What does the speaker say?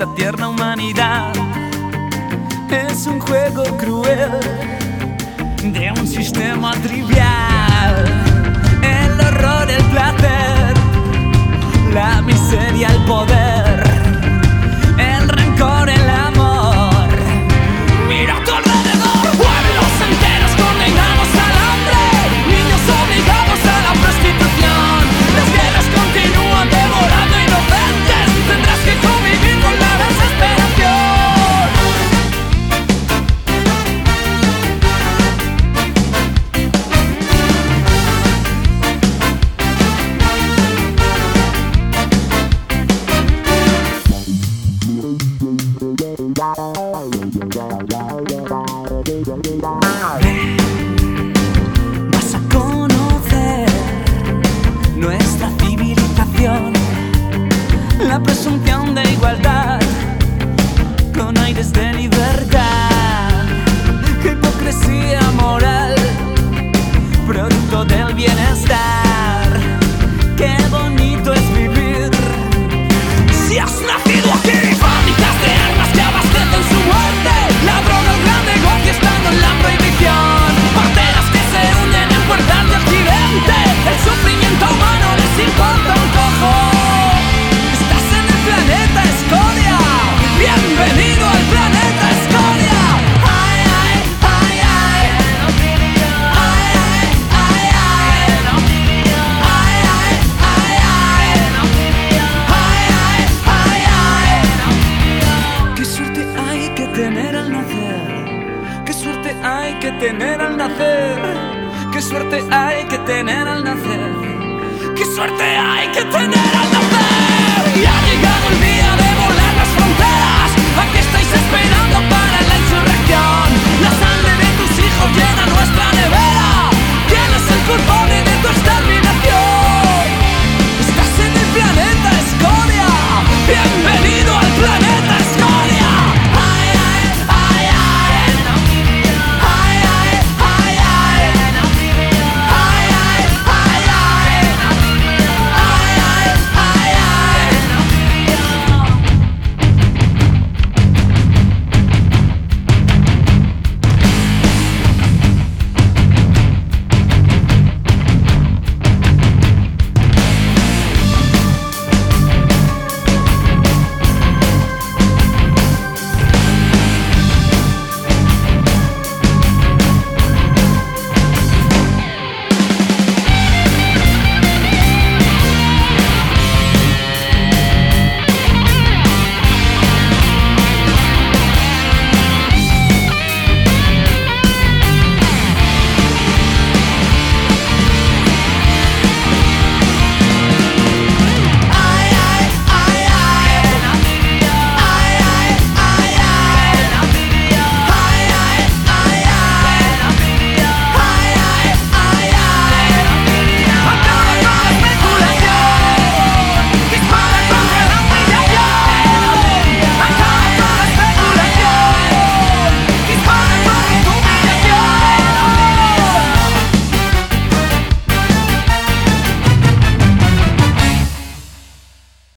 esta tierna humanidad es un juego cruel de un sistema trivial. El horror, el placer, la miseria, el poder. suerte hay que tener al nacer. Qué suerte hay que tener al nacer. Qué suerte hay que tener al nacer.